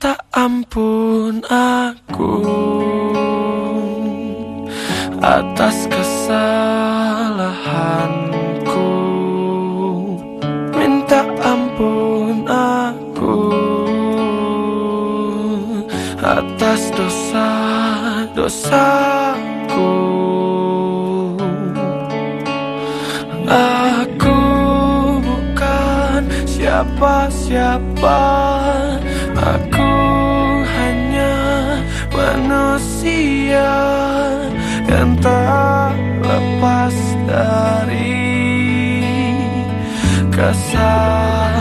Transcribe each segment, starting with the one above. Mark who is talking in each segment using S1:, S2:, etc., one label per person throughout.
S1: Minta ampun aku Atas kesalahanku. Minta ampun aku Atas dosa-dosaku. Aku siapa-siapa Aku hanya manusia Yang tak lepas dari kesalahan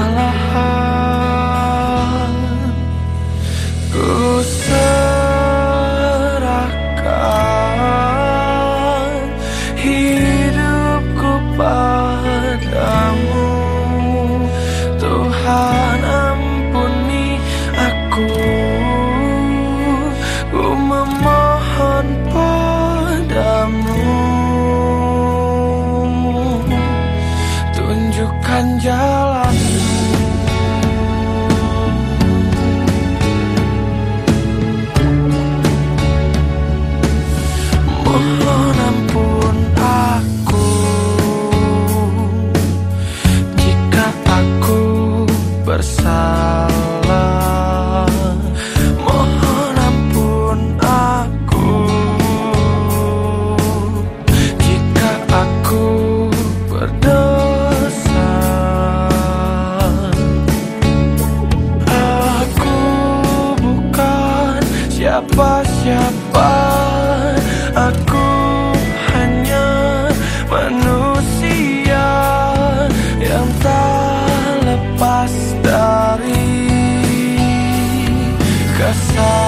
S1: Ku memohon padamu siapa-siapa Aku hanya manusia Yang tak lepas dari kasar.